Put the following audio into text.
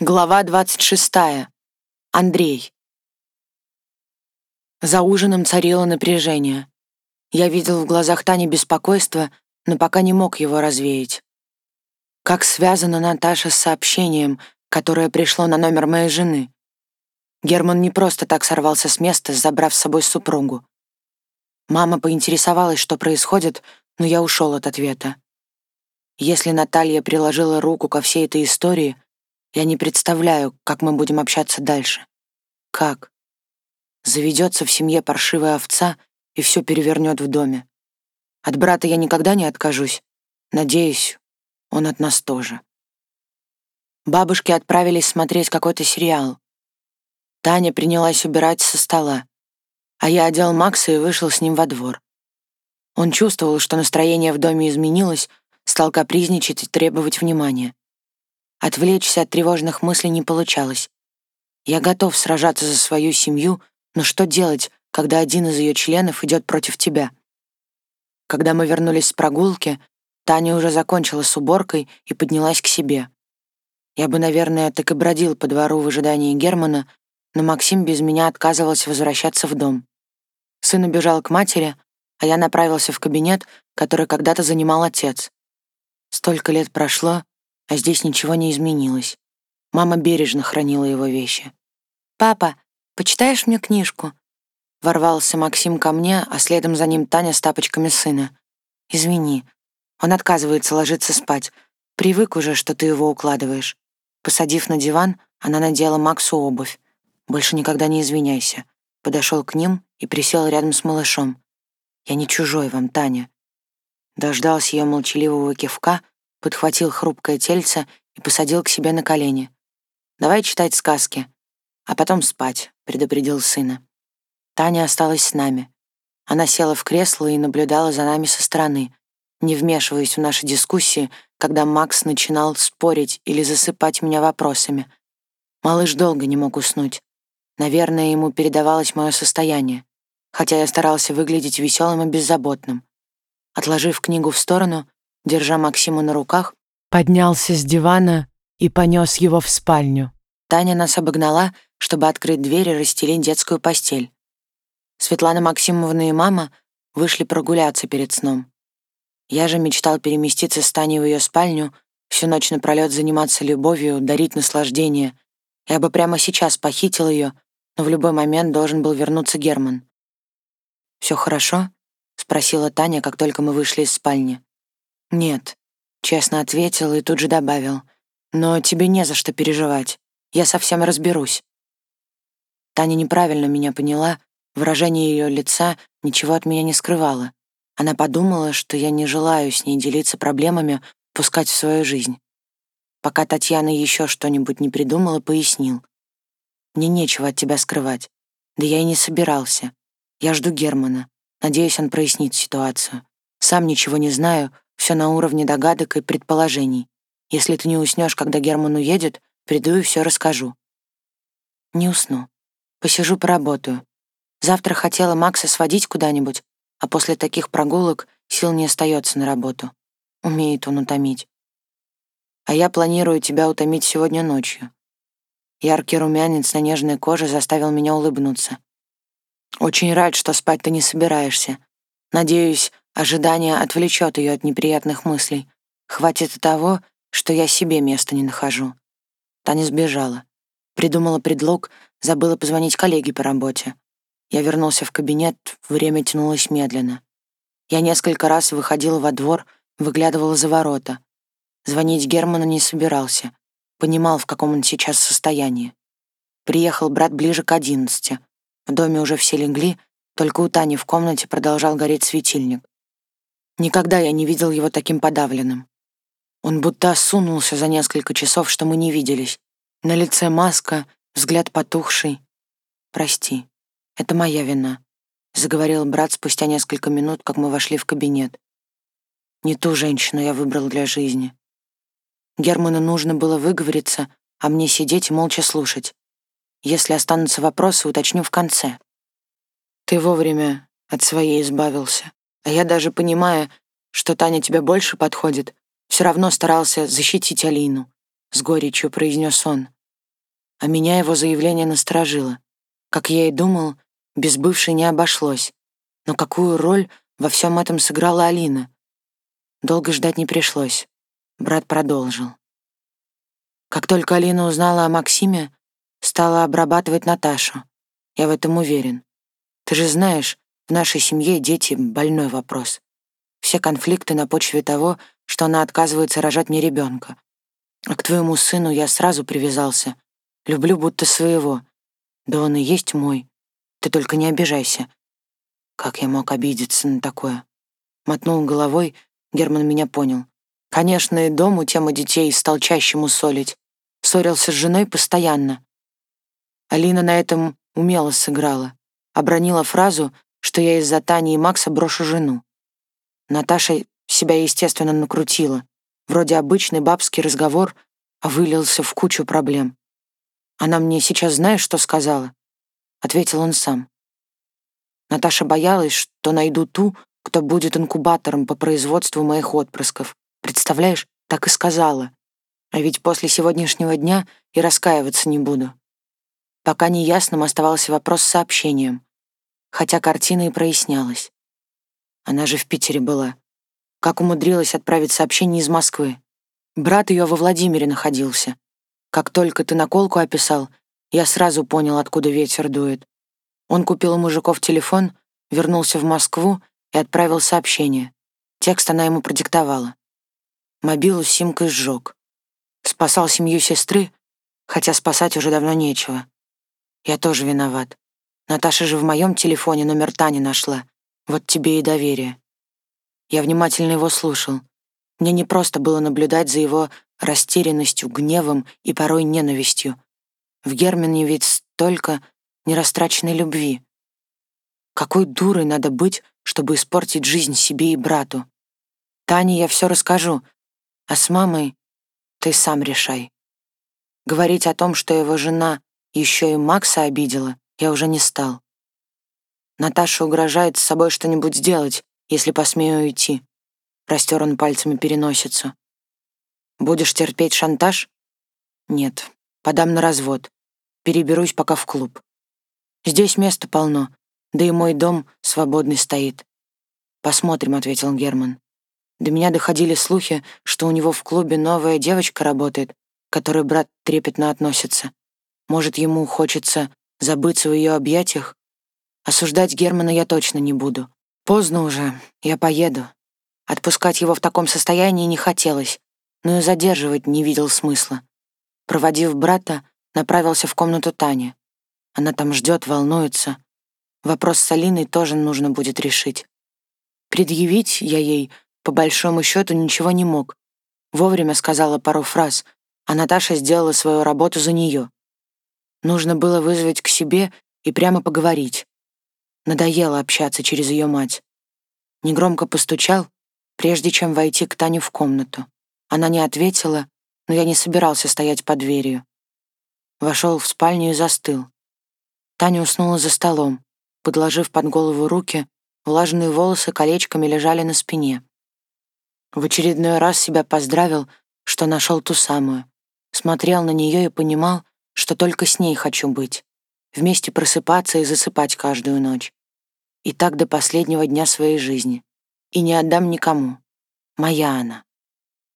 Глава 26. Андрей. За ужином царило напряжение. Я видел в глазах Тани беспокойство, но пока не мог его развеять. Как связана Наташа с сообщением, которое пришло на номер моей жены. Герман не просто так сорвался с места, забрав с собой супругу. Мама поинтересовалась, что происходит, но я ушел от ответа. Если Наталья приложила руку ко всей этой истории — я не представляю, как мы будем общаться дальше. Как? Заведется в семье паршивая овца и все перевернет в доме. От брата я никогда не откажусь. Надеюсь, он от нас тоже. Бабушки отправились смотреть какой-то сериал. Таня принялась убирать со стола, а я одел Макса и вышел с ним во двор. Он чувствовал, что настроение в доме изменилось, стал капризничать и требовать внимания. Отвлечься от тревожных мыслей не получалось. Я готов сражаться за свою семью, но что делать, когда один из ее членов идет против тебя? Когда мы вернулись с прогулки, Таня уже закончила с уборкой и поднялась к себе. Я бы, наверное, так и бродил по двору в ожидании Германа, но Максим без меня отказывался возвращаться в дом. Сын убежал к матери, а я направился в кабинет, который когда-то занимал отец. Столько лет прошло, а здесь ничего не изменилось. Мама бережно хранила его вещи. «Папа, почитаешь мне книжку?» Ворвался Максим ко мне, а следом за ним Таня с тапочками сына. «Извини, он отказывается ложиться спать. Привык уже, что ты его укладываешь». Посадив на диван, она надела Максу обувь. «Больше никогда не извиняйся». Подошел к ним и присел рядом с малышом. «Я не чужой вам, Таня». Дождался ее молчаливого кивка — подхватил хрупкое тельце и посадил к себе на колени. «Давай читать сказки, а потом спать», — предупредил сына. Таня осталась с нами. Она села в кресло и наблюдала за нами со стороны, не вмешиваясь в наши дискуссии, когда Макс начинал спорить или засыпать меня вопросами. Малыш долго не мог уснуть. Наверное, ему передавалось мое состояние, хотя я старался выглядеть веселым и беззаботным. Отложив книгу в сторону, держа Максима на руках, поднялся с дивана и понес его в спальню. Таня нас обогнала, чтобы открыть дверь и расстелить детскую постель. Светлана Максимовна и мама вышли прогуляться перед сном. Я же мечтал переместиться с Таней в ее спальню, всю ночь напролет заниматься любовью, дарить наслаждение. Я бы прямо сейчас похитил ее, но в любой момент должен был вернуться Герман. «Все хорошо?» — спросила Таня, как только мы вышли из спальни. «Нет», — честно ответил и тут же добавил. «Но тебе не за что переживать. Я совсем разберусь». Таня неправильно меня поняла, выражение ее лица ничего от меня не скрывало. Она подумала, что я не желаю с ней делиться проблемами, пускать в свою жизнь. Пока Татьяна еще что-нибудь не придумала, пояснил. «Мне нечего от тебя скрывать. Да я и не собирался. Я жду Германа. Надеюсь, он прояснит ситуацию. Сам ничего не знаю, все на уровне догадок и предположений. Если ты не уснешь, когда Герман уедет, приду и все расскажу. Не усну. Посижу, поработаю. Завтра хотела Макса сводить куда-нибудь, а после таких прогулок сил не остается на работу. Умеет он утомить. А я планирую тебя утомить сегодня ночью. Яркий румянец на нежной коже заставил меня улыбнуться. Очень рад, что спать ты не собираешься. Надеюсь, Ожидание отвлечет ее от неприятных мыслей. Хватит и того, что я себе места не нахожу. Таня сбежала. Придумала предлог, забыла позвонить коллеге по работе. Я вернулся в кабинет, время тянулось медленно. Я несколько раз выходила во двор, выглядывала за ворота. Звонить Герману не собирался. Понимал, в каком он сейчас состоянии. Приехал брат ближе к одиннадцати. В доме уже все легли, только у Тани в комнате продолжал гореть светильник. Никогда я не видел его таким подавленным. Он будто осунулся за несколько часов, что мы не виделись. На лице маска, взгляд потухший. «Прости, это моя вина», — заговорил брат спустя несколько минут, как мы вошли в кабинет. «Не ту женщину я выбрал для жизни. Герману нужно было выговориться, а мне сидеть и молча слушать. Если останутся вопросы, уточню в конце. Ты вовремя от своей избавился. А я даже понимая, что Таня тебе больше подходит, все равно старался защитить Алину. С горечью произнес он. А меня его заявление насторожило. Как я и думал, без бывшей не обошлось. Но какую роль во всем этом сыграла Алина? Долго ждать не пришлось. Брат продолжил. Как только Алина узнала о Максиме, стала обрабатывать Наташу. Я в этом уверен. Ты же знаешь, в нашей семье дети — больной вопрос. Все конфликты на почве того, что она отказывается рожать мне ребенка. А к твоему сыну я сразу привязался. Люблю будто своего. Да он и есть мой. Ты только не обижайся. Как я мог обидеться на такое? Мотнул головой, Герман меня понял. Конечно, и дому тему детей стал чаще мусолить. Ссорился с женой постоянно. Алина на этом умело сыграла. Обронила фразу, что я из-за Тани и Макса брошу жену. Наташа себя, естественно, накрутила. Вроде обычный бабский разговор, а вылился в кучу проблем. Она мне сейчас знаешь, что сказала? Ответил он сам. Наташа боялась, что найду ту, кто будет инкубатором по производству моих отпрысков. Представляешь, так и сказала. А ведь после сегодняшнего дня и раскаиваться не буду. Пока неясным оставался вопрос с сообщением, хотя картина и прояснялась. Она же в Питере была. Как умудрилась отправить сообщение из Москвы? Брат ее во Владимире находился. Как только ты наколку описал, я сразу понял, откуда ветер дует. Он купил у мужиков телефон, вернулся в Москву и отправил сообщение. Текст она ему продиктовала. Мобилу с симкой сжег. Спасал семью сестры, хотя спасать уже давно нечего. Я тоже виноват. Наташа же в моем телефоне номер Тани нашла. Вот тебе и доверие. Я внимательно его слушал. Мне не просто было наблюдать за его растерянностью, гневом и порой ненавистью. В Германе ведь столько нерастраченной любви. Какой дурой надо быть, чтобы испортить жизнь себе и брату? Тане я все расскажу, а с мамой ты сам решай. Говорить о том, что его жена еще и Макса обидела, я уже не стал. Наташа угрожает с собой что-нибудь сделать, если посмею уйти. Растер он пальцами переносицу. Будешь терпеть шантаж? Нет, подам на развод. Переберусь пока в клуб. Здесь места полно, да и мой дом свободный стоит. Посмотрим, ответил Герман. До меня доходили слухи, что у него в клубе новая девочка работает, к которой брат трепетно относится. Может, ему хочется забыться в ее объятиях? Осуждать Германа я точно не буду. Поздно уже, я поеду. Отпускать его в таком состоянии не хотелось, но и задерживать не видел смысла. Проводив брата, направился в комнату Тани. Она там ждет, волнуется. Вопрос с Алиной тоже нужно будет решить. Предъявить я ей, по большому счету, ничего не мог. Вовремя сказала пару фраз, а Наташа сделала свою работу за нее. Нужно было вызвать к себе и прямо поговорить. Надоело общаться через ее мать. Негромко постучал, прежде чем войти к Тане в комнату. Она не ответила, но я не собирался стоять под дверью. Вошел в спальню и застыл. Таня уснула за столом, подложив под голову руки, влажные волосы колечками лежали на спине. В очередной раз себя поздравил, что нашел ту самую. Смотрел на нее и понимал, что только с ней хочу быть. Вместе просыпаться и засыпать каждую ночь. И так до последнего дня своей жизни. И не отдам никому. Моя она.